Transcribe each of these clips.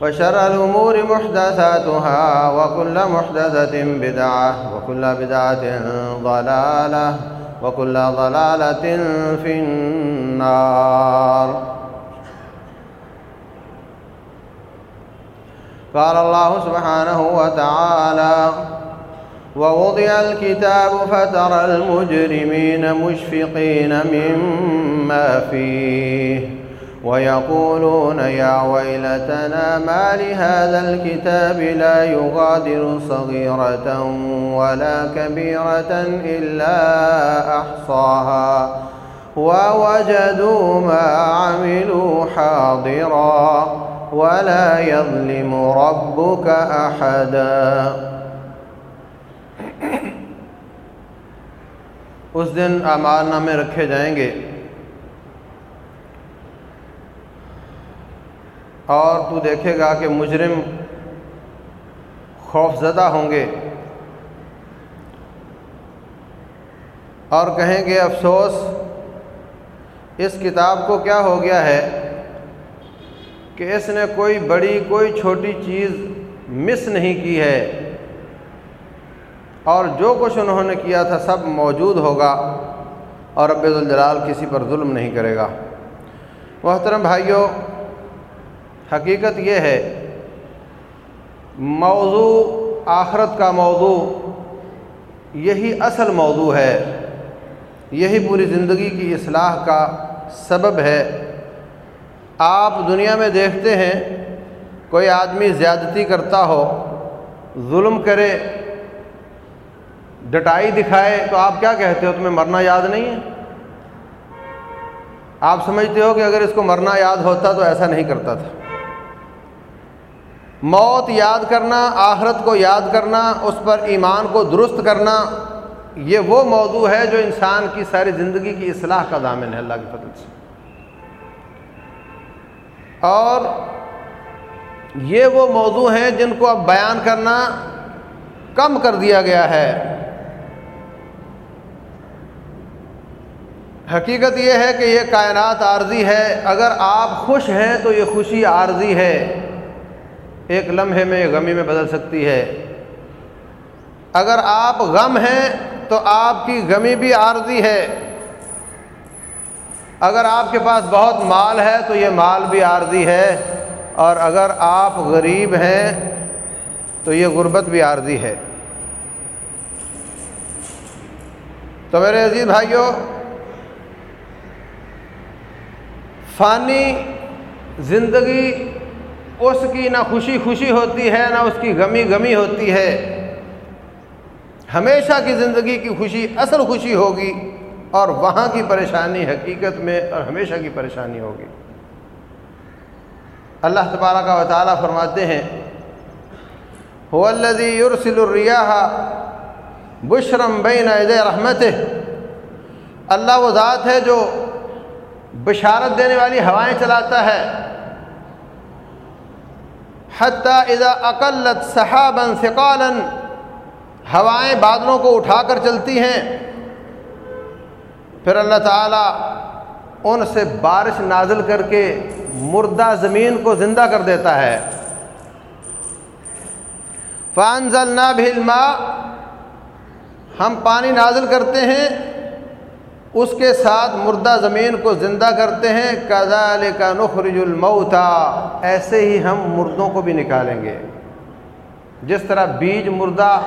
وشر الأمور محدثاتها وكل محدثة بدعة وكل بدعة ضلالة وكل ضلالة في النار. قال الله سبحانه وتعالى ووضع الكتاب فترى المجرمين مشفقين مما فيه. ويقولون يا ويلتنا ما لهذا الكتاب لا يغادر صغيرة ولا كبيرة إلا أحصاها ووجدوا ما عملوا حاضرا ولا يظلم ربك أحدا اس دن اعمال نامے رکھے جائیں گے اور تو دیکھے گا کہ مجرم خوف زدہ ہوں گے۔ اور کہیں گے، افسوس، اس کتاب کو کیا ہو گیا ہے کہ اس نے کوئی بڑی، کوئی چھوٹی چیز مس نہیں کی ہے۔ اور جو کچھ انہوں نے کیا تھا سب موجود ہوگا اور رب الجلال کسی پر ظلم نہیں کرے گا۔ محترم بھائیوں حقیقت یہ ہے، موضوع آخرت کا موضوع یہی اصل موضوع ہے، یہی پوری زندگی کی اصلاح کا سبب ہے۔ آپ دنیا میں دیکھتے ہیں، کوئی آدمی زیادتی کرتا ہو، ظلم کرے، ڈٹائی دکھائے، تو آپ کیا کہتے ہو، تمہیں مرنا یاد نہیں ہے؟ آپ سمجھتے ہو کہ اگر اس کو مرنا یاد ہوتا تو ایسا نہیں کرتا تھا۔ موت یاد کرنا، آخرت کو یاد کرنا، اس پر ایمان کو درست کرنا، یہ وہ موضوع ہے جو انسان کی ساری زندگی کی اصلاح کا دامن ہے، اللہ کے فضل سے۔ اور یہ وہ موضوع ہیں جن کو اب بیان کرنا کم کر دیا گیا ہے۔ حقیقت یہ ہے کہ یہ کائنات عارضی ہے۔ اگر آپ خوش ہیں تو یہ خوشی عارضی ہے۔ ایک لمحے میں غمی میں بدل سکتی ہے۔ اگر آپ غم ہیں تو آپ کی غمی بھی عارضی ہے۔ اگر آپ کے پاس بہت مال ہے تو یہ مال بھی عارضی ہے۔ اور اگر آپ غریب ہیں تو یہ غربت بھی عارضی ہے۔ تو میرے عزیز بھائیوں فانی زندگی اس کی نہ خوشی خوشی ہوتی ہے، نہ اس کی غمی غمی ہوتی ہے۔ ہمیشہ کی زندگی کی خوشی اصل خوشی ہوگی اور وہاں کی پریشانی حقیقت میں اور ہمیشہ کی پریشانی ہوگی۔ اللہ تبارہ کا وطالعہ فرماتے ہیں الذي يرسل الریاح بشرم بین عید رحمت اللہ وہ ذات ہے جو بشارت دینے والی ہوائیں چلاتا ہے۔ حتیٰ اذا اقلت صحابا ثقالا، ہوائیں بادلوں کو اٹھا کر چلتی ہیں۔ پھر اللہ تعالیٰ ان سے بارش نازل کر کے مردہ زمین کو زندہ کر دیتا ہے۔ فانزلنا بھلما ہم پانی نازل کرتے ہیں۔ اس کے ساتھ مردہ زمین کو زندہ کرتے ہیں کزال کا نخرج الموتا ایسے ہی ہم مردوں کو بھی نکالیں گے۔ جس طرح بیج مردہ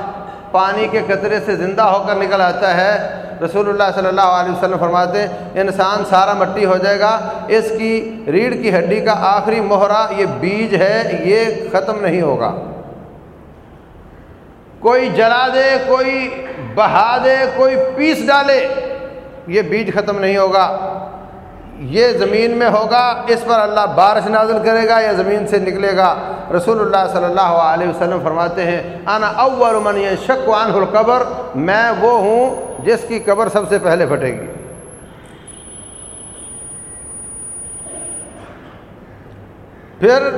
پانی کے قطرے سے زندہ ہو کر نکل آتا ہے، رسول اللہ صلی اللہ علیہ وسلم فرماتے ہیں، انسان سارا مٹی ہو جائے گا۔ اس کی ریڑھ کی ہڈی کا آخری مہرا یہ بیج ہے، یہ ختم نہیں ہوگا۔ کوئی جلا دے، کوئی بہا دے، کوئی پیس ڈالے۔ یہ بیج ختم نہیں ہوگا، یہ زمین میں ہوگا، اس پر اللہ بارش نازل کرے گا یا زمین سے نکلے گا۔ رسول اللہ صلی اللہ علیہ وسلم فرماتے ہیں، انا اول من شک عنہ القبر، میں وہ ہوں جس کی قبر سب سے پہلے پھٹے گی۔ پھر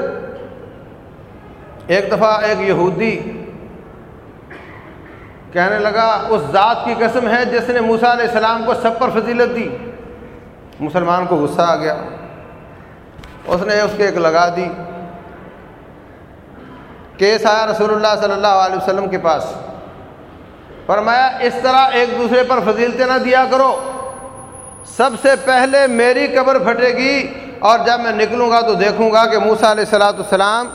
ایک دفعہ ایک یہودی کہنے لگا، اس ذات کی قسم ہے جس نے موسیٰ علیہ السلام کو سب پر فضیلت دی۔ مسلمان کو غصہ آ گیا۔ اس نے اس کے ایک لگا دی کیس آیا رسول اللہ صلی اللہ علیہ وسلم کے پاس۔ فرمایا، اس طرح ایک دوسرے پر فضیلتیں نہ دیا کرو۔ سب سے پہلے میری قبر پھٹے گی اور جب میں نکلوں گا تو دیکھوں گا کہ موسا علیہ السلاۃ السلام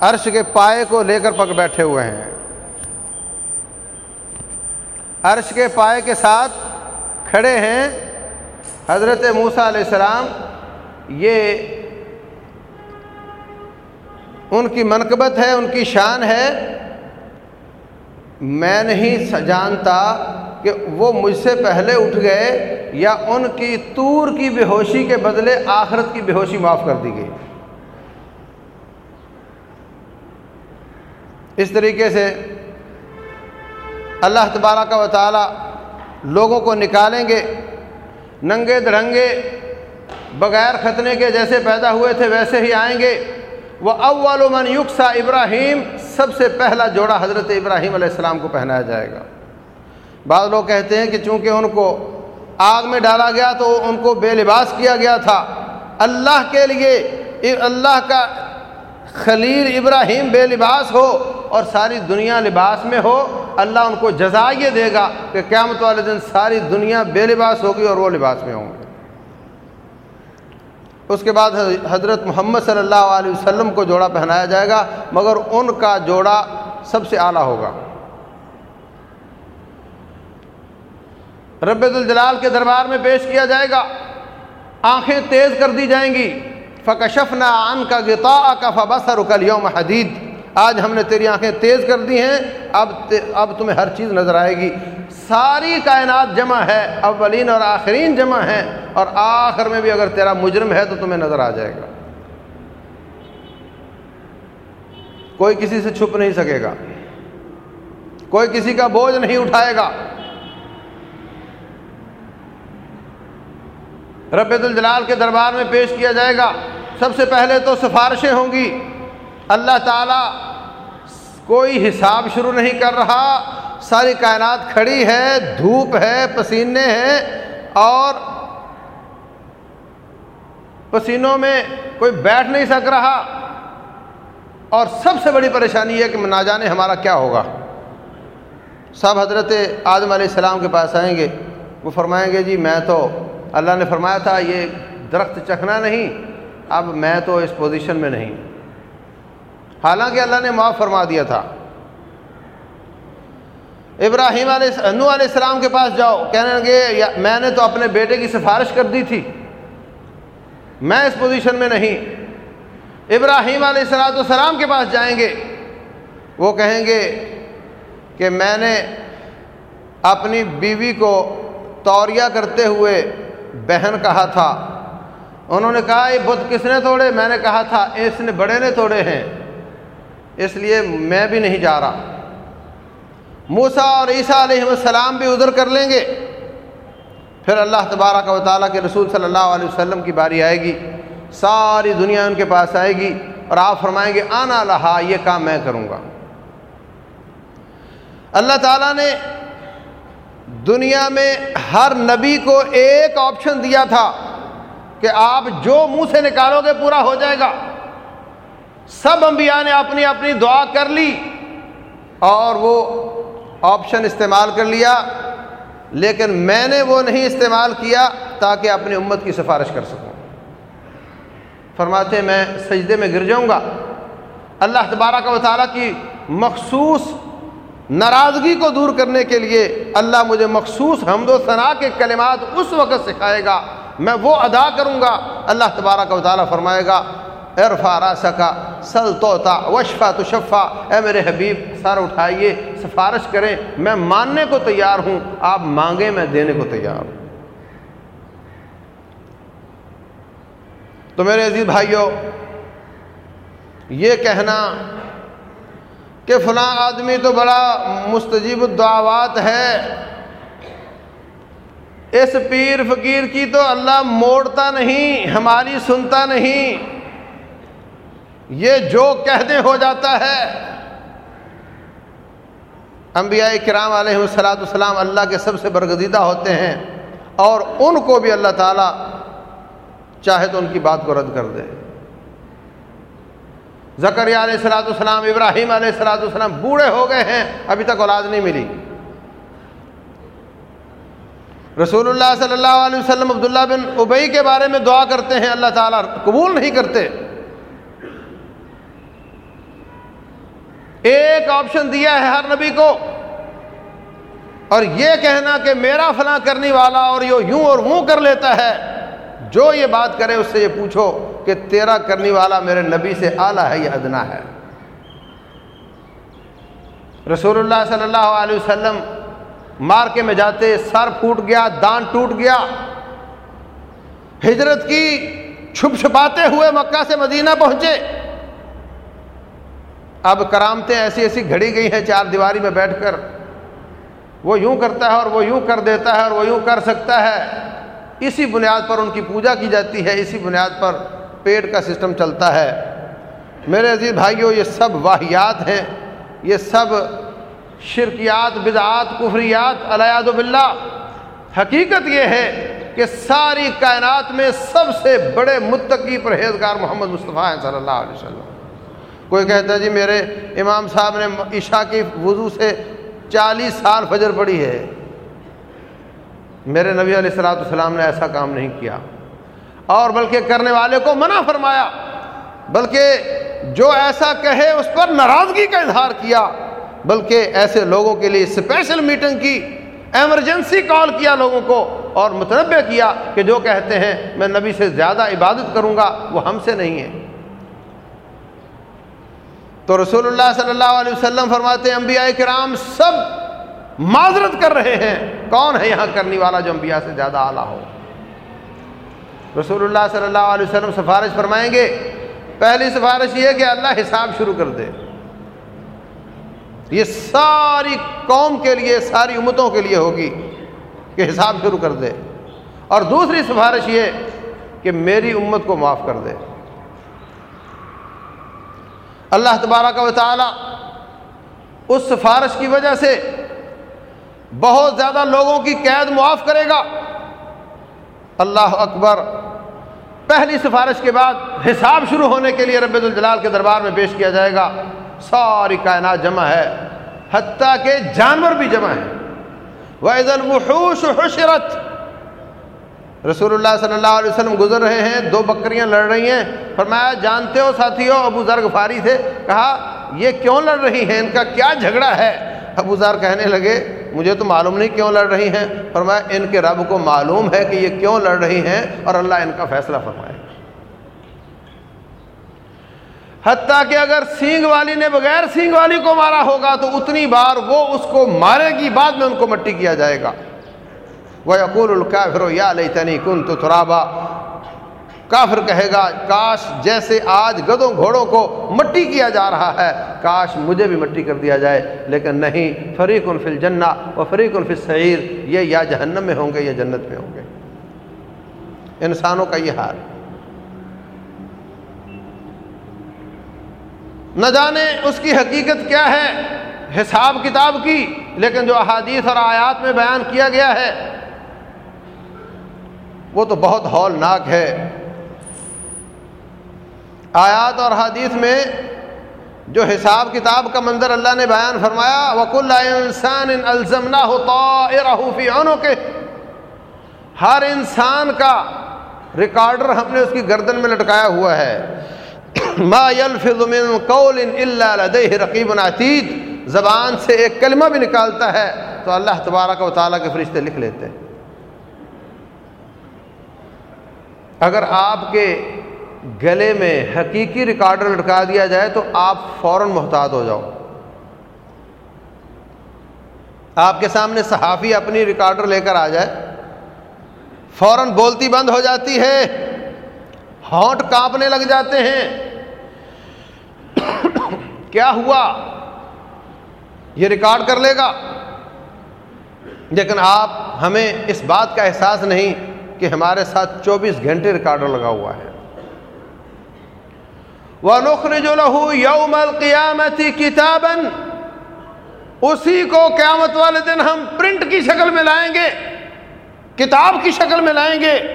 عرش کے پائے کو لے کر پک بیٹھے ہوئے ہیں۔ عرش کے پائے کے ساتھ کھڑے ہیں حضرت موسا علیہ السلام۔ یہ ان کی منقبت ہے، ان کی شان ہے۔ میں نہیں جانتا کہ وہ مجھ سے پہلے اٹھ گئے یا ان کی تور کی بے ہوشی کے بدلے آخرت کی بے ہوشی معاف کر دی گئی۔ اس طریقے سے اللہ تبارہ کا وطالعہ لوگوں کو نکالیں گے، ننگے درنگے بغیر ختنے کے جیسے پیدا ہوئے تھے ویسے ہی آئیں گے۔ وہ اول من یکسا ابراہیم سب سے پہلا جوڑا حضرت ابراہیم علیہ السلام کو پہنایا جائے گا۔ بعض لوگ کہتے ہیں کہ چونکہ ان کو آگ میں ڈالا گیا تو ان کو بے لباس کیا گیا تھا۔ اللہ کے لیے، اللہ کا خلیل ابراہیم بے لباس ہو اور ساری دنیا لباس میں ہو، اللہ ان کو جزا یہ دے گا کہ قیامت والے دن ساری دنیا بے لباس ہوگی اور وہ لباس میں ہوں گے۔ اس کے بعد حضرت محمد صلی اللہ علیہ وسلم کو جوڑا پہنایا جائے گا، مگر ان کا جوڑا سب سے اعلیٰ ہوگا۔ رب الجلال کے دربار میں پیش کیا جائے گا۔ آنکھیں تیز کر دی جائیں گی۔ فکشفنا عن کا گتا کا فبصر کل یوم حدید۔ آج ہم نے تیری آنکھیں تیز کر دی ہیں، اب اب تمہیں ہر چیز نظر آئے گی۔ ساری کائنات جمع ہے، اولین اور آخرین جمع ہے اور آخر میں بھی اگر تیرا مجرم ہے تو تمہیں نظر آ جائے گا۔ کوئی کسی سے چھپ نہیں سکے گا۔ کوئی کسی کا بوجھ نہیں اٹھائے گا۔ رب الجلال کے دربار میں پیش کیا جائے گا۔ سب سے پہلے تو سفارشیں ہوں گی۔ اللہ تعالیٰ کوئی حساب شروع نہیں کر رہا۔ ساری کائنات کھڑی ہے، دھوپ ہے، پسینے ہیں اور پسینوں میں کوئی بیٹھ نہیں سک رہا۔ اور سب سے بڑی پریشانی ہے کہ نہ جانے ہمارا کیا ہوگا۔ سب حضرت آدم علیہ السلام کے پاس آئیں گے۔ وہ فرمائیں گے جی میں تو اللہ نے فرمایا تھا، یہ درخت چکھنا نہیں، اب میں تو اس پوزیشن میں نہیں۔ حالانکہ اللہ نے معاف فرما دیا تھا۔ ابراہیم علیہ نو علیہ السلام کے پاس جاؤ، کہنے لگے میں نے تو اپنے بیٹے کی سفارش کر دی تھی۔ میں اس پوزیشن میں نہیں۔ ابراہیم علیہ السلاۃ السلام کے پاس جائیں گے۔ وہ کہیں گے کہ میں نے اپنی بیوی کو توریا کرتے ہوئے بہن کہا تھا۔ انہوں نے کہا یہ بت، کس نے توڑے؟ میں نے کہا تھا اس نے بڑے نے توڑے ہیں۔ اس لیے میں بھی نہیں جا رہا۔ موسا اور عیسیٰ علیہ السلام بھی ادھر کر لیں گے۔ پھر اللہ تبارہ کا تعالیٰ کے رسول صلی اللہ علیہ وسلم کی باری آئے گی۔ ساری دنیا ان کے پاس آئے گی اور آپ فرمائیں گے، آنا لہا، یہ کام میں کروں گا۔ اللہ تعالیٰ نے دنیا میں ہر نبی کو ایک آپشن دیا تھا کہ آپ جو منہ سے نکالو گے پورا ہو جائے گا۔ سب انبیاء نے اپنی اپنی دعا کر لی اور وہ آپشن استعمال کر لیا، لیکن میں نے وہ نہیں استعمال کیا تاکہ اپنی امت کی سفارش کر سکوں۔ فرماتے میں سجدے میں گر جاؤں گا۔ اللہ تبارہ کا وطالعہ کی مخصوص ناراضگی کو دور کرنے کے لیے اللہ مجھے مخصوص حمد و ثناء کے کلمات اس وقت سکھائے گا، میں وہ ادا کروں گا۔ اللہ تبارہ کا وطالعہ فرمائے گا عرفا راسکا سل توتا وشفا تو شفا اے میرے حبیب، سر اٹھائیے، سفارش کریں، میں ماننے کو تیار ہوں، آپ مانگیں، میں دینے کو تیار ہوں۔ تو میرے عزیز بھائیوں یہ کہنا کہ فلاں آدمی تو بڑا مستجیب الدعوات ہے۔ اس پیر فقیر کی تو اللہ موڑتا نہیں، ہماری سنتا نہیں۔ یہ جو کہنے ہو جاتا ہے۔ انبیاء کرام علیہ السلاۃ السلام اللہ کے سب سے برگزیدہ ہوتے ہیں اور ان کو بھی اللہ تعالیٰ چاہے تو ان کی بات کو رد کر دے۔ زکریہ علیہ السلاۃ السلام ابراہیم علیہ السلاۃ السلام بوڑھے ہو گئے ہیں، ابھی تک اولاد نہیں ملی۔ رسول اللہ صلی اللہ علیہ وسلم عبداللہ بن ابئی کے بارے میں دعا کرتے ہیں، اللہ تعالیٰ قبول نہیں کرتے۔ ایک آپشن دیا ہے ہر نبی کو، اور یہ کہنا کہ میرا فلاں کرنے والا اور یہ یوں اور وہ کر لیتا ہے، جو یہ بات کرے اس سے یہ پوچھو۔ کہ تیرا کرنے والا میرے نبی سے اعلیٰ ہے یا ادنا ہے؟ رسول اللہ صلی اللہ علیہ وسلم مارکے میں جاتے، سر پھوٹ گیا، دان ٹوٹ گیا۔ ہجرت کی چھپ چھپاتے ہوئے مکہ سے مدینہ پہنچے۔ اب کرامتیں ایسی ایسی گھڑی گئی ہیں چار دیواری میں بیٹھ کر۔ وہ یوں کرتا ہے اور وہ یوں کر دیتا ہے اور وہ یوں کر سکتا ہے۔ اسی بنیاد پر ان کی پوجا کی جاتی ہے، اسی بنیاد پر پیٹ کا سسٹم چلتا ہے۔ میرے عزیز بھائیوں یہ سب واحیات ہیں۔ یہ سب شرکیات، بدعات، کفریات الیاد باللہ۔ حقیقت یہ ہے کہ ساری کائنات میں سب سے بڑے متقی پرہیزگار محمد مصطفیٰ ہیں صلی اللہ علیہ وسلم۔ کوئی کہتا ہے جی میرے امام صاحب نے عشاء کی وضو سے چالیس سال فجر پڑی ہے۔ میرے نبی علیہ السلاۃ السلام نے ایسا کام نہیں کیا۔ اور بلکہ کرنے والے کو منع فرمایا، بلکہ جو ایسا کہے اس پر ناراضگی کا اظہار کیا، بلکہ ایسے لوگوں کے لیے اسپیشل میٹنگ کی ایمرجنسی کال کیا لوگوں کو اور متنوع کیا کہ جو کہتے ہیں، میں نبی سے زیادہ عبادت کروں گا، وہ ہم سے نہیں ہے۔ تو رسول اللہ صلی اللہ علیہ وسلم فرماتے ہیں، انبیاء کرام سب معذرت کر رہے ہیں، کون ہے یہاں کرنے والا جو انبیاء سے زیادہ اعلیٰ ہو؟ رسول اللہ صلی اللہ علیہ وسلم سفارش فرمائیں گے، پہلی سفارش یہ کہ اللہ حساب شروع کر دے۔ یہ ساری قوم کے لیے، ساری امتوں کے لیے ہوگی کہ حساب شروع کر دے۔ اور دوسری سفارش یہ کہ میری امت کو معاف کر دے۔ اللہ تبارہ کا تعالی اس سفارش کی وجہ سے بہت زیادہ لوگوں کی قید معاف کرے گا۔ اللہ اکبر پہلی سفارش کے بعد حساب شروع ہونے کے لیے رب الجلال کے دربار میں پیش کیا جائے گا۔ ساری کائنات جمع ہے، حتیٰ کہ جانور بھی جمع ہیں۔ وحوش حشرت۔ رسول اللہ صلی اللہ علیہ وسلم گزر رہے ہیں، دو بکریاں لڑ رہی ہیں۔ فرمایا، جانتے ہو ساتھیوں ابو ذر غفاری تھے۔ کہا، یہ کیوں لڑ رہی ہیں؟ ان کا کیا جھگڑا ہے؟ ابو ذر کہنے لگے مجھے تو معلوم نہیں کیوں لڑ رہی ہیں۔ فرمایا، ان کے رب کو معلوم ہے کہ یہ کیوں لڑ رہی ہیں اور اللہ ان کا فیصلہ فرمائے۔ حتیٰ کہ اگر سینگ والی نے بغیر سینگ والی کو مارا ہوگا تو اتنی بار وہ اس کو مارے گی، بعد میں ان کو مٹی کیا جائے گا۔ وہ یقول الکافر یا لیتنی کن تو تھرابا کافر کہے گا، کاش جیسے آج گدوں گھوڑوں کو مٹی کیا جا رہا ہے، کاش مجھے بھی مٹی کر دیا جائے، لیکن نہیں، فریق الفل الجنہ و فریق الفل سعیر یہ یا جہنم میں ہوں گے یا جنت میں ہوں گے۔ انسانوں کا یہ حال۔ نہ جانے اس کی حقیقت کیا ہے، حساب کتاب کی، لیکن جو احادیث اور آیات میں بیان کیا گیا ہے، وہ تو بہت ہولناک ہے۔ آیات اور حدیث میں جو حساب کتاب کا منظر اللہ نے بیان فرمایا وک اللہ انسان ان الزمنا ہوفی عنوں کے ہر انسان کا ریکارڈر ہم نے اس کی گردن میں لٹکایا ہوا ہے۔ ما يلفظ من قول الا لديه رقیب عتید زبان سے ایک کلمہ بھی نکالتا ہے تو اللہ تبارک و تعالیٰ کے فرشتے لکھ لیتے۔ ہیں اگر آپ کے گلے میں حقیقی ریکارڈر لٹکا دیا جائے تو آپ فوراً محتاط ہو جاؤ۔ آپ کے سامنے صحافی اپنی ریکارڈر لے کر آ جائے۔ فوراً بولتی بند ہو جاتی ہے۔ ہونٹ کانپنے لگ جاتے ہیں۔ کیا ہوا؟ یہ ریکارڈ کر لے گا۔ لیکن آپ ہمیں اس بات کا احساس نہیں کہ ہمارے ساتھ چوبیس گھنٹے ریکارڈر لگا ہوا ہے۔ وہ نخر جو لہو یوم اسی کو قیامت والے دن ہم پرنٹ کی شکل میں لائیں گے، کتاب کی شکل میں لائیں گے۔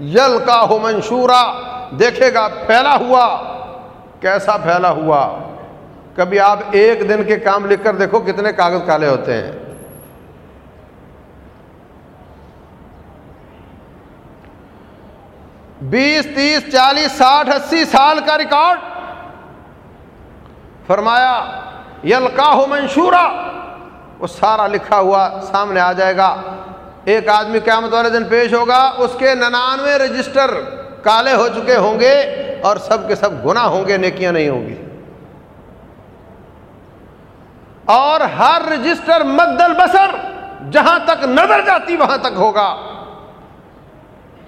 یل کا ہو منشورا، دیکھے گا پھیلا ہوا۔ کیسا پھیلا ہوا؟ کبھی آپ ایک دن کے کام لکھ کر دیکھو کتنے کاغذ کالے ہوتے ہیں۔ بیس، تیس، چالیس، ساٹھ، اسی سال کا ریکارڈ۔ فرمایا یلکا ہو منشورا۔ وہ سارا لکھا ہوا سامنے آ جائے گا۔ ایک آدمی قیامت والے دن پیش ہوگا، اس کے ننانوے رجسٹر کالے ہو چکے ہوں گے اور سب کے سب گنا ہوں گے، نیکیاں نہیں ہوں گی۔ اور ہر رجسٹر مدل بسر جہاں تک نظر جاتی، وہاں تک ہوگا۔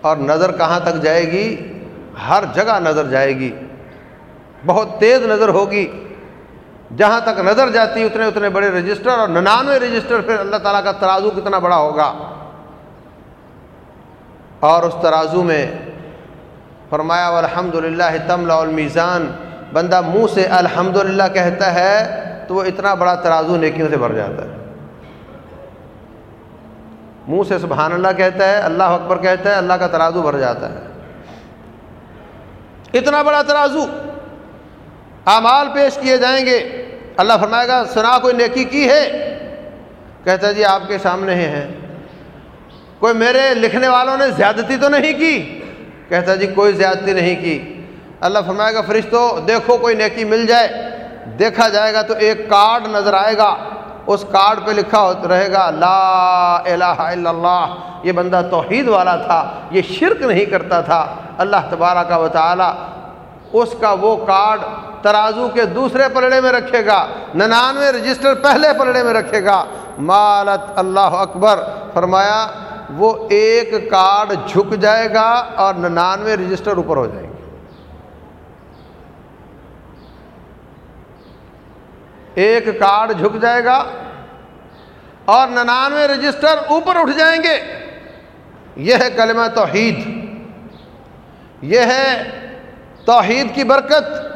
اور نظر کہاں تک جائے گی؟ ہر جگہ نظر جائے گی۔ بہت تیز نظر ہوگی۔ جہاں تک نظر جاتی اتنے اتنے بڑے رجسٹر اور ننانوے رجسٹر پھر اللہ تعالیٰ کا ترازو کتنا بڑا ہوگا۔ اور اس ترازو میں فرمایا الحمد للہ تمل المیزان بندہ منہ سے الحمد للہ کہتا ہے تو وہ اتنا بڑا ترازو نیکیوں سے بھر جاتا ہے۔ منہ سے سبحان اللہ کہتا ہے، اللہ اکبر کہتا ہے، اللہ کا ترازو بھر جاتا ہے۔ اتنا بڑا ترازو۔ اعمال پیش کیے جائیں گے۔ اللہ فرمائے گا، سنا کوئی نیکی کی ہے؟ کہتا جی آپ کے سامنے ہی ہیں۔ کوئی میرے لکھنے والوں نے زیادتی تو نہیں کی؟ کہتا جی کوئی زیادتی نہیں کی۔ اللہ فرمائے گا، فرشتو، دیکھو کوئی نیکی مل جائے۔ دیکھا جائے گا تو ایک کارڈ نظر آئے گا۔ اس کارڈ پہ لکھا رہے گا، لا الہ الا اللہ، یہ بندہ توحید والا تھا، یہ شرک نہیں کرتا تھا۔ اللہ تبارہ کا تعالی اس کا وہ کارڈ ترازو کے دوسرے پلڑے میں رکھے گا، ننانوے رجسٹر پہلے پلڑے میں رکھے گا۔ مالت اللہ اکبر، فرمایا وہ ایک کارڈ جھک جائے گا اور ننانوے رجسٹر اوپر ہو جائیں گے۔ ایک کارڈ جھک جائے گا اور ننانوے رجسٹر اوپر اٹھ جائیں گے۔ یہ ہے کلمہ توحید۔ یہ ہے توحید کی برکت۔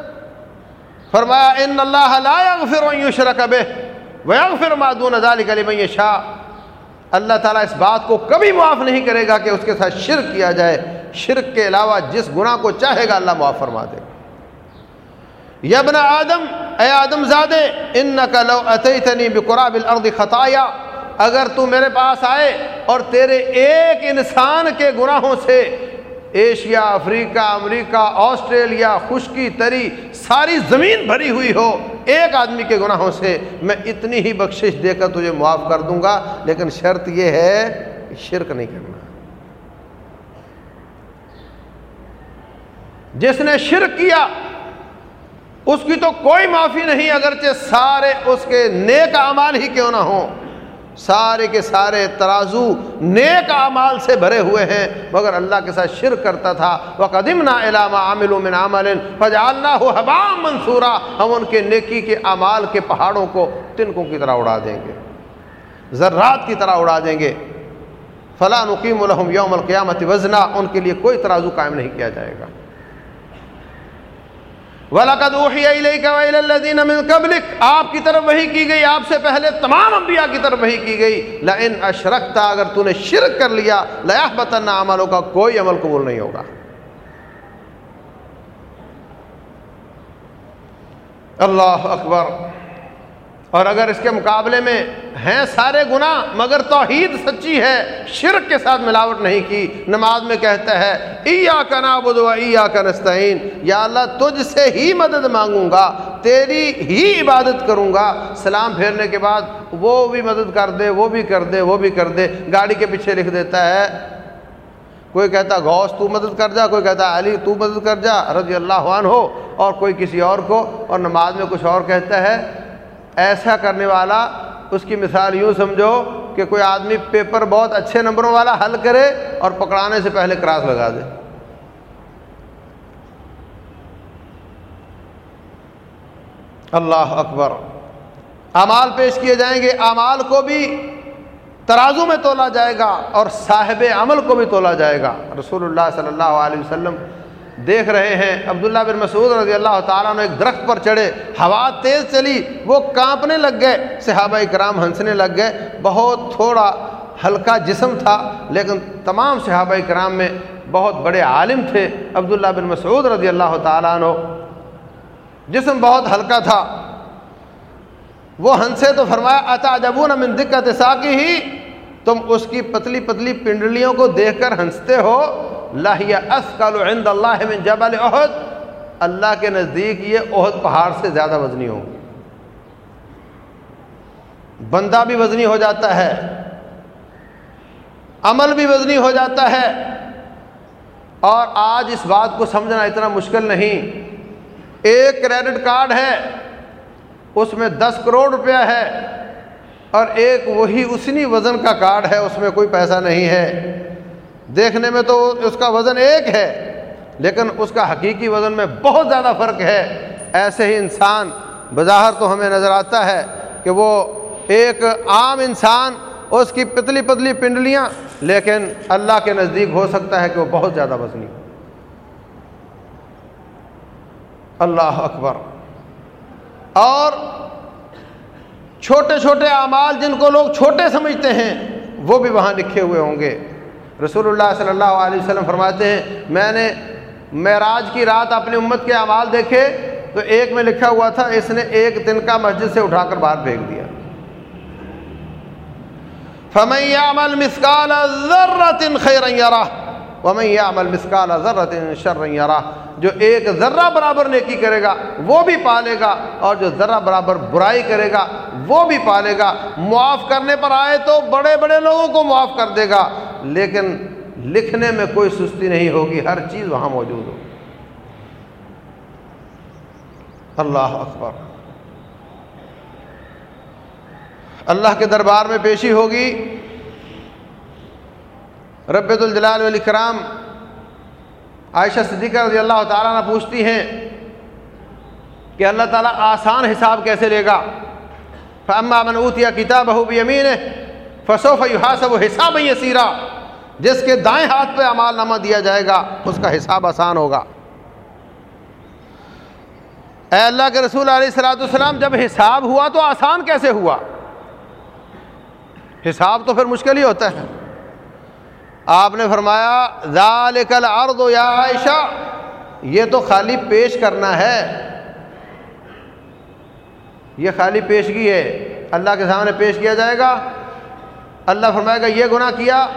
فرمایا، ان اللہ لا يغفر ان يشرك به ويغفر ما دون ذلك لمن يشاء اللہ تعالیٰ اس بات کو کبھی معاف نہیں کرے گا کہ اس کے ساتھ شرک کیا جائے۔ شرک کے علاوہ جس گناہ کو چاہے گا، اللہ معاف فرما دے۔ گا یبن آدم، اے آدم زادے ان کا لو اتنی بقراب الارض خطایا، اگر تو میرے پاس آئے اور تیرے ایک انسان کے گناہوں سے ایشیا، افریقہ، امریکہ، آسٹریلیا، خشکی، تری، ساری زمین بھری ہوئی ہو، ایک آدمی کے گناہوں سے میں اتنی ہی بخشش دے کر تجھے معاف کر دوں گا، لیکن شرط یہ ہے شرک نہیں کرنا۔ جس نے شرک کیا اس کی تو کوئی معافی نہیں، اگرچہ سارے اس کے نیک اعمال ہی کیوں نہ ہوں۔ سارے کے سارے ترازو نیک اعمال سے بھرے ہوئے ہیں، مگر اللہ کے ساتھ شرک کرتا تھا۔ وہ قدیم نہ علامہ عامل و من عامل فجالنا ہو حبام منصورہ ہم ان کے نیکی کے اعمال کے پہاڑوں کو تنکوں کی طرح اڑا دیں گے، ذرات کی طرح اڑا دیں گے۔ فلاں نقیم الحم یوم القیامت وزنا۔ ان کے لیے کوئی ترازو قائم نہیں کیا جائے گا۔ وَلَقَدْ أُوحِيَ إِلَيْكَ وَإِلَى الَّذِينَ مِن قَبْلِكَ آپ کی طرف وحی کی گئی، آپ سے پہلے تمام انبیاء کی طرف وحی کی گئی۔ لَإِنْ أَشْرَكْتَ اگر تو نے شرک کر لیا لَيَحْبَتَنَّ عَمَلُ کا کوئی عمل قبول نہیں ہوگا۔ اللہ اکبر۔ اور اگر اس کے مقابلے میں ہیں سارے گناہ، مگر توحید سچی ہے، شرک کے ساتھ ملاوٹ نہیں کی، نماز میں کہتا ہے ایا کا نابود ایا کا نستعین یا اللہ، تجھ سے ہی مدد مانگوں گا، تیری ہی عبادت کروں گا۔ سلام پھیرنے کے بعد وہ بھی مدد کر دے، وہ بھی کر دے، وہ بھی کر دے۔ گاڑی کے پیچھے لکھ دیتا ہے، کوئی کہتا غوث، تو مدد کر جا کوئی کہتا علی، تو مدد کر جا رضی اللہ عنہ ہو اور کوئی کسی اور کو، اور نماز میں کچھ اور کہتا ہے ایسا کرنے والا، اس کی مثال یوں سمجھو کہ کوئی آدمی پیپر بہت اچھے نمبروں والا حل کرے اور پکڑانے سے پہلے کراس لگا دے۔ اللہ اکبر۔ اعمال پیش کیے جائیں گے، اعمال کو بھی ترازو میں تولا جائے گا اور صاحب عمل کو بھی تولا جائے گا۔ رسول اللہ صلی اللہ علیہ وسلم دیکھ رہے ہیں۔ عبداللہ بن مسعود رضی اللہ تعالیٰ نے ایک درخت پر چڑھے۔ ہوا تیز چلی، وہ کانپنے لگ گئے۔ صحابہ کرام ہنسنے لگ گئے۔ بہت تھوڑا ہلکا جسم تھا، لیکن تمام صحابہ کرام میں بہت بڑے عالم تھے۔ عبداللہ بن مسعود رضی اللہ تعالیٰ عنہ، جسم بہت ہلکا تھا۔ وہ ہنسے تو فرمایا اتا جبون من دقت ساکی ہی تم اس کی پتلی پتلی پنڈلیوں کو دیکھ کر ہنستے ہو۔ عند اللہ من جبل احد اللہ کے نزدیک یہ عہد پہاڑ سے زیادہ وزنی ہوں بندہ بھی وزنی ہو جاتا ہے، عمل بھی وزنی ہو جاتا ہے۔ اور آج اس بات کو سمجھنا اتنا مشکل نہیں۔ ایک کریڈٹ کارڈ ہے، اس میں دس کروڑ روپیہ ہے۔ اور ایک وہی اسنی وزن کا کارڈ ہے، اس میں کوئی پیسہ نہیں ہے۔ دیکھنے میں تو اس کا وزن ایک ہے، لیکن اس کا حقیقی وزن میں بہت زیادہ فرق ہے۔ ایسے ہی انسان، بظاہر تو ہمیں نظر آتا ہے کہ وہ ایک عام انسان، اس کی پتلی پتلی پنڈلیاں، لیکن اللہ کے نزدیک ہو سکتا ہے کہ وہ بہت زیادہ وزنی۔ اللہ اکبر۔ اور چھوٹے چھوٹے اعمال جن کو لوگ چھوٹے سمجھتے ہیں، وہ بھی وہاں لکھے ہوئے ہوں گے۔ رسول اللہ صلی اللہ علیہ وسلم فرماتے ہیں، میں نے معراج کی رات اپنی امت کے اعمال دیکھے، تو ایک میں لکھا ہوا تھا، اس نے ایک دن کا مسجد سے اٹھا کر باہر پھینک دیا۔ فمیامل مسکال ذرۃ خیر ومیامل مسکال ذرۃ شر جو ایک ذرہ برابر نیکی کرے گا، وہ بھی پالے گا، اور جو ذرہ برابر برائی کرے گا، وہ بھی پالے گا۔ معاف کرنے پر آئے تو بڑے بڑے لوگوں کو معاف کر دے گا۔ لیکن لکھنے میں کوئی سستی نہیں ہوگی، ہر چیز وہاں موجود ہوگی اللہ اکبر۔ اللہ کے دربار میں پیشی ہوگی۔ رب الجلال والاکرام عائشہ صدیقہ رضی اللہ تعالیٰ نے پوچھتی ہیں کہ اللہ تعالیٰ آسان حساب کیسے لے گا؟ فما من اوتیا کتاب بہو بھی امین فصوف و حساب یسیرا جس کے دائیں ہاتھ پہ امال نامہ دیا جائے گا، اس کا حساب آسان ہوگا۔ اے اللہ کے رسول علیہ السلاۃ السلام جب حساب ہوا تو آسان کیسے ہوا؟ حساب تو پھر مشکل ہی ہوتا ہے۔ آپ نے فرمایا، ذالک الارض یا عائشہ، یہ تو خالی پیش کرنا ہے۔ یہ خالی پیشگی ہے۔ اللہ کے سامنے پیش کیا جائے گا۔ اللہ فرمائے گا، یہ گناہ کیا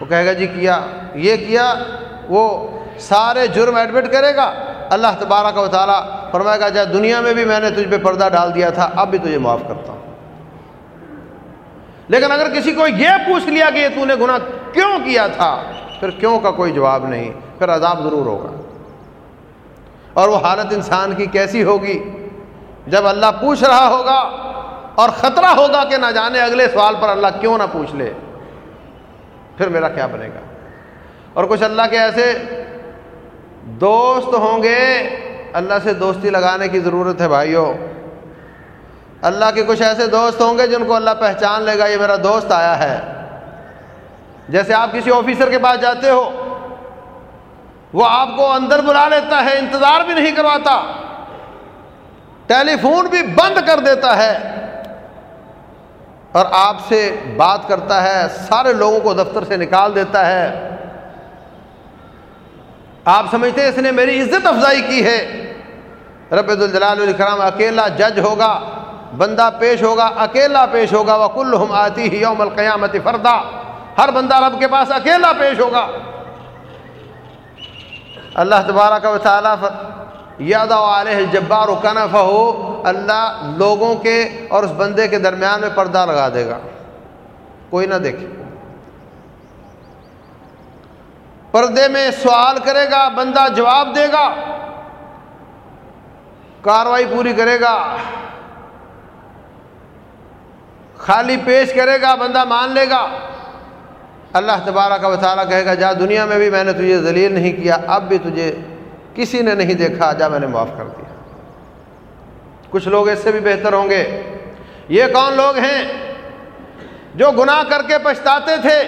وہ کہے گا جی کیا، یہ کیا، وہ سارے جرم ایڈمٹ کرے گا؟ اللہ تبارہ کا تعالیٰ فرمائے گا جائے دنیا میں بھی میں نے تجھ پہ پردہ ڈال دیا تھا، اب بھی تجھے معاف کرتا ہوں۔ لیکن اگر کسی کو یہ پوچھ لیا کہ یہ تو نے گناہ کیوں کیا تھا، پھر کیوں کا کوئی جواب نہیں، پھر عذاب ضرور ہوگا۔ اور وہ حالت انسان کی کیسی ہوگی؟ جب اللہ پوچھ رہا ہوگا اور خطرہ ہوگا کہ نہ جانے اگلے سوال پر اللہ کیوں نہ پوچھ لے۔ پھر میرا کیا بنے گا؟ اور کچھ اللہ کے ایسے دوست ہوں گے، اللہ سے دوستی لگانے کی ضرورت ہے بھائیوں اللہ کے کچھ ایسے دوست ہوں گے جن کو اللہ پہچان لے گا، یہ میرا دوست آیا ہے۔ جیسے آپ کسی آفیسر کے پاس جاتے ہو، وہ آپ کو اندر بلا لیتا ہے، انتظار بھی نہیں کرواتا۔ ٹیلی فون بھی بند کر دیتا ہے۔ اور آپ سے بات کرتا ہے، سارے لوگوں کو دفتر سے نکال دیتا ہے۔ آپ سمجھتے ہیں اس نے میری عزت افزائی کی ہے۔ رب الجلال الکرام اکیلا جج ہوگا، بندہ پیش ہوگا، اکیلا پیش ہوگا۔ وہ کل ہم آتی ہی یوم القیامت فردا۔ ہر بندہ رب کے پاس اکیلا پیش ہوگا۔ اللہ تبارہ کا تعالیٰ یاد علیہ جبار و کنف ہو اللہ لوگوں کے اور اس بندے کے درمیان میں پردہ لگا دے گا۔ کوئی نہ دیکھے۔ پردے میں سوال کرے گا، بندہ جواب دے گا۔ کاروائی پوری کرے گا۔ خالی پیش کرے گا، بندہ مان لے گا۔ اللہ تبارہ کا وطالعہ کہے گا، جا دنیا میں بھی میں نے تجھے ذلیل نہیں کیا، اب بھی تجھے کسی نے نہیں دیکھا جا، میں نے معاف کر دیا۔ کچھ لوگ اس سے بھی بہتر ہوں گے۔ یہ کون لوگ ہیں جو گناہ کر کے پچھتاتے تھے،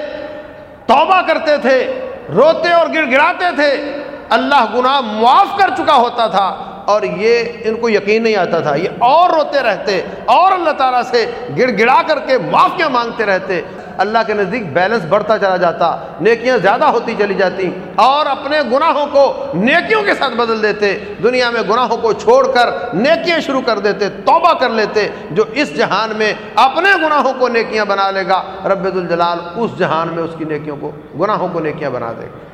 توبہ کرتے تھے، روتے اور گڑ گڑاتے تھے؟ اللہ گناہ معاف کر چکا ہوتا تھا اور یہ ان کو یقین نہیں آتا تھا۔ یہ اور روتے رہتے، اور اللہ تعالیٰ سے گڑ گڑا کر کے معافیاں مانگتے رہتے۔ اللہ کے نزدیک بیلنس بڑھتا چلا جاتا، نیکیاں زیادہ ہوتی چلی جاتی، اور اپنے گناہوں کو نیکیوں کے ساتھ بدل دیتے، دنیا میں گناہوں کو چھوڑ کر نیکیاں شروع کر دیتے، توبہ کر لیتے، جو اس جہان میں اپنے گناہوں کو نیکیاں بنا لے گا۔ رب الجلال اس جہان میں اس کی نیکیوں کو، گناہوں کو نیکیاں بنا دے گا۔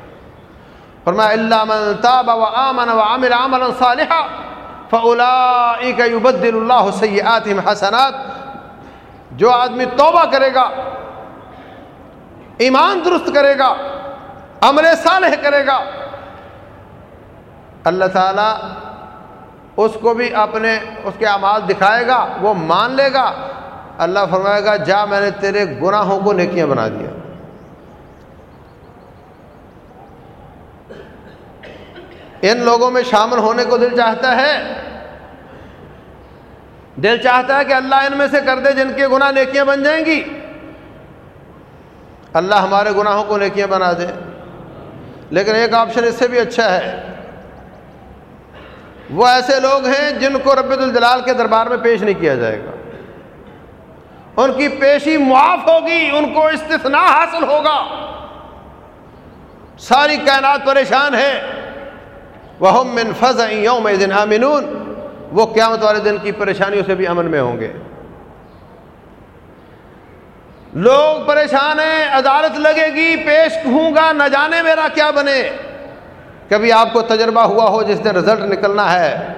فرمایا اللہ من تاب و آمن و عمل عملا صالحا فاولئک یبدل اللہ سیئاتہم حسنات. جو آدمی توبہ کرے گا ایمان درست کرے گا، عمل صالح کرے گا۔ اللہ تعالیٰ اس کو بھی اپنے اس کے اعمال دکھائے گا، وہ مان لے گا۔ اللہ فرمائے گا، جا، میں نے تیرے گناہوں کو نیکیاں بنا دیا۔ ان لوگوں میں شامل ہونے کو دل چاہتا ہے۔ دل چاہتا ہے کہ اللہ ان میں سے کر دے جن کے گناہ نیکیاں بن جائیں گی۔ اللہ ہمارے گناہوں کو نیکیاں بنا دے۔ لیکن ایک آپشن اس سے بھی اچھا ہے۔ وہ ایسے لوگ ہیں جن کو رب الجلال کے دربار میں پیش نہیں کیا جائے گا۔ ان کی پیشی معاف ہوگی، ان کو استثناء حاصل ہوگا۔ ساری کائنات پریشان ہے۔ وہ من فض یوم دن امنون وہ قیامت والے دن کی پریشانیوں سے بھی امن میں ہوں گے۔ لوگ پریشان ہیں، عدالت لگے گی، پیش ہوں گا، نہ جانے میرا کیا بنے۔ کبھی آپ کو تجربہ ہوا ہو جس نے رزلٹ نکلنا ہے،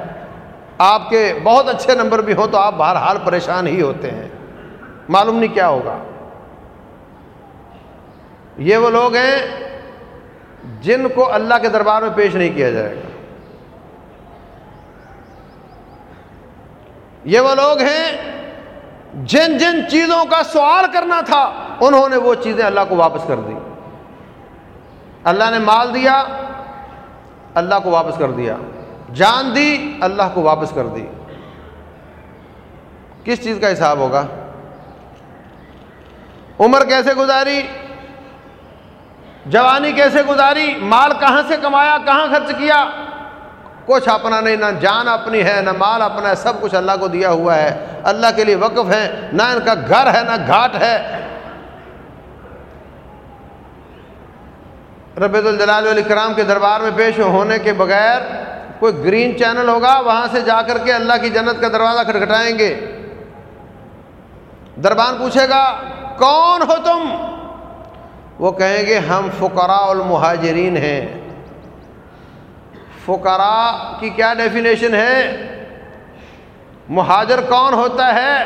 آپ کے بہت اچھے نمبر بھی ہوں تو آپ بہرحال پریشان ہی ہوتے ہیں۔ معلوم نہیں کیا ہوگا۔ یہ وہ لوگ ہیں جن کو اللہ کے دربار میں پیش نہیں کیا جائے گا۔ یہ وہ لوگ ہیں جن جن چیزوں کا سوال کرنا تھا، انہوں نے وہ چیزیں اللہ کو واپس کر دی۔ اللہ نے مال دیا، اللہ کو واپس کر دیا۔ جان دی، اللہ کو واپس کر دی۔ کس چیز کا حساب ہوگا؟ عمر کیسے گزاری؟ جوانی کیسے گزاری؟ مال کہاں سے کمایا؟ کہاں خرچ کیا؟ کچھ اپنا نہیں، نہ جان اپنی ہے، نہ مال اپنا ہے، سب کچھ اللہ کو دیا ہوا ہے۔ اللہ کے لیے وقف ہے نہ ان کا گھر ہے، نہ گھاٹ ہے۔ رب الجلال علیہ کرام کے دربار میں پیش ہونے کے بغیر کوئی گرین چینل ہوگا، وہاں سے جا کر کے اللہ کی جنت کا دروازہ کھٹکھٹائیں گے۔ دربان پوچھے گا، کون ہو تم؟ وہ کہیں گے، ہم فقراء المہاجرین ہیں۔ فقراء کی کیا ڈیفینیشن ہے؟ مہاجر کون ہوتا ہے؟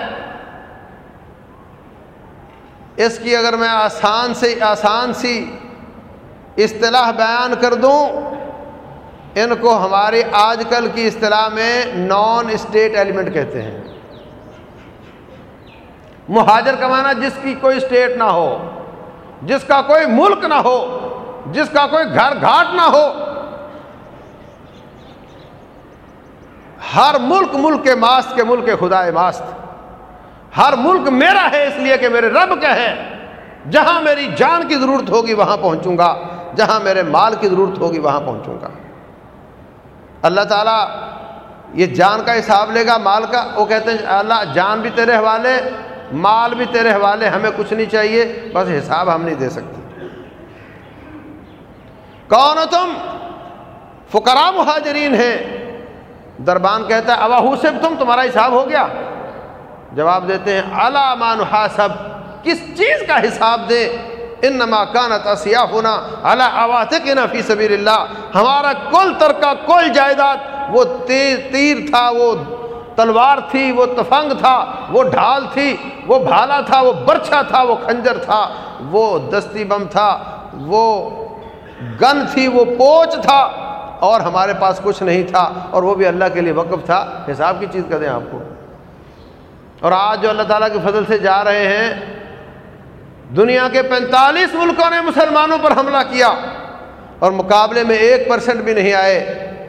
اس کی اگر میں آسان سے آسان سی اصطلاح بیان کر دوں، ان کو ہماری آج کل کی اصطلاح میں نان اسٹیٹ ایلیمنٹ کہتے ہیں۔ مہاجر کا معنی جس کی کوئی اسٹیٹ نہ ہو، جس کا کوئی ملک نہ ہو، جس کا کوئی گھر گھاٹ نہ ہو ہر ملک ملک کے ماست کے ملک خدا ماست۔ ہر ملک میرا ہے اس لیے کہ میرے رب کا ہے۔ جہاں میری جان کی ضرورت ہوگی وہاں پہنچوں گا۔ جہاں میرے مال کی ضرورت ہوگی وہاں پہنچوں گا۔ اللہ تعالیٰ یہ جان کا حساب لے گا مال کا۔ وہ کہتے ہیں، اللہ، جان بھی تیرے حوالے، مال بھی تیرے حوالے، ہمیں کچھ نہیں چاہیے، بس حساب ہم نہیں دے سکتے۔ کون ہو تم؟ فقرا مہاجرین ہیں۔ دربان کہتا ہے ابا حسب تم، تمہارا حساب ہو گیا. جواب دیتے ہیں علام حاسب کس چیز کا حساب دے؟ ان نما کانت ہونا اللہ آواز کے فی سبیر اللہ ہمارا کل ترکا کل جائیداد، وہ تیر تیر تھا، وہ تلوار تھی، وہ تفنگ تھا، وہ ڈھال تھی، وہ بھالا تھا، وہ برچھا تھا، وہ کھنجر تھا، وہ دستی بم تھا، وہ گن تھی، وہ پوچ تھا۔ اور ہمارے پاس کچھ نہیں تھا اور وہ بھی اللہ کے لیے وقف تھا، حساب کی چیز کر دیں آپ کو۔ اور آج جو اللہ تعالیٰ کے فضل سے جا رہے ہیں، دنیا کے پینتالیس ملکوں نے مسلمانوں پر حملہ کیا اور مقابلے میں ایک پرسنٹ بھی نہیں آئے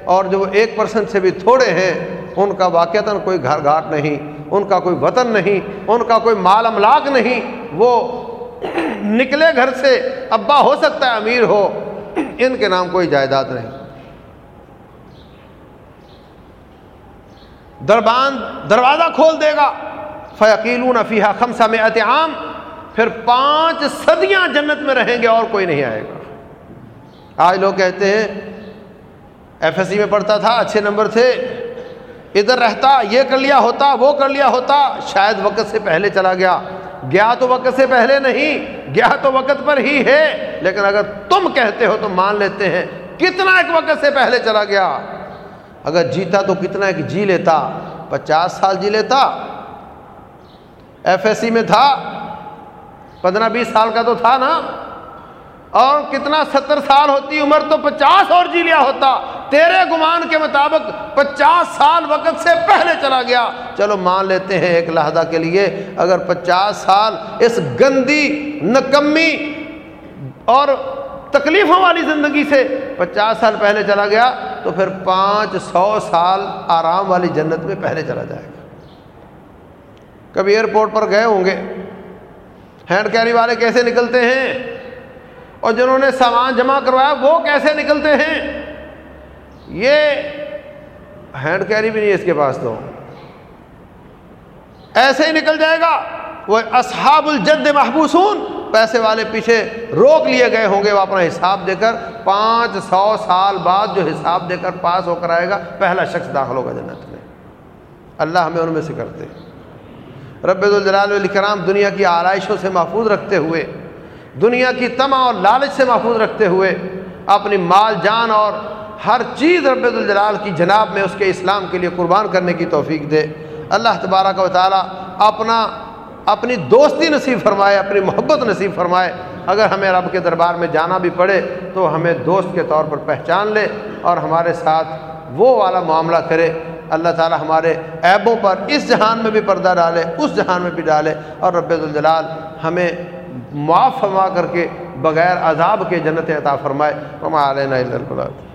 اور جو ایک پرسنٹ سے بھی تھوڑے ہیں، ان کا واقعتاً کوئی گھر گھاٹ نہیں، ان کا کوئی وطن نہیں، ان کا کوئی مال املاک نہیں۔ وہ نکلے گھر سے، ابا ہو سکتا ہے امیر ہو، ان کے نام کوئی جائیداد نہیں۔ دربان دروازہ کھول دے گا۔ فیقیلون فیحہ خمسہ میں عام۔ پھر پانچ صدیاں جنت میں رہیں گے اور کوئی نہیں آئے گا۔ آج لوگ کہتے ہیں ایف ایس سی میں پڑھتا تھا، اچھے نمبر تھے۔ ادھر رہتا، یہ کر لیا ہوتا، وہ کر لیا ہوتا۔ شاید وقت سے پہلے چلا گیا۔ گیا تو وقت سے پہلے نہیں، گیا تو وقت پر ہی ہے۔ لیکن اگر تم کہتے ہو تو مان لیتے ہیں، کتنا ایک وقت سے پہلے چلا گیا۔ اگر جیتا تو کتنا ایک جی لیتا؟ پچاس سال جی لیتا۔ ایف ایس سی میں تھا۔ پندرہ بیس سال کا تو تھا نا۔ اور کتنا ستر سال ہوتی عمر تو پچاس اور جی لیا ہوتا۔ تیرے گمان کے مطابق پچاس سال وقت سے پہلے چلا گیا۔ چلو مان لیتے ہیں ایک لہدہ کے لیے۔ اگر پچاس سال اس گندی، نکمی اور تکلیفوں والی زندگی سے پچاس سال پہلے چلا گیا تو پھر پانچ سو سال آرام والی جنت میں پہلے چلا جائے گا۔ کبھی ایئرپورٹ پر گئے ہوں گے؟ ہینڈ کیری والے کیسے نکلتے ہیں؟ اور جنہوں نے سامان جمع کروایا، وہ کیسے نکلتے ہیں؟ یہ ہینڈ کیری بھی نہیں اس کے پاس تو۔ ایسے ہی نکل جائے گا۔ وہ اصحاب الجد محبوسون۔ پیسے والے پیچھے روک لیے گئے ہوں گے وہ اپنا حساب دے کر، پانچ سو سال بعد جو حساب دے کر پاس ہو کر آئے گا، پہلا شخص داخل ہوگا جنت میں۔ اللہ ہمیں ان میں سے کرتے رب الجلال الکرام دنیا کی آرائشوں سے محفوظ رکھتے ہوئے، دنیا کی تما اور لالچ سے محفوظ رکھتے ہوئے، اپنی مال جان اور ہر چیز رب الجلال کی جناب میں اس کے اسلام کے لیے قربان کرنے کی توفیق دے۔ اللہ تبارہ کا تعالیٰ اپنا اپنی دوستی نصیب فرمائے، اپنی محبت نصیب فرمائے۔ اگر ہمیں رب کے دربار میں جانا بھی پڑے تو ہمیں دوست کے طور پر پہچان لے اور ہمارے ساتھ وہ والا معاملہ کرے۔ اللہ تعالیٰ ہمارے عیبوں پر اس جہان میں بھی پردہ ڈالے، اس جہان میں بھی ڈالے۔ اور رب الجلال ہمیں معاف فرما کر کے بغیر عذاب کے جنت عطا فرمائے۔ ہم علیہ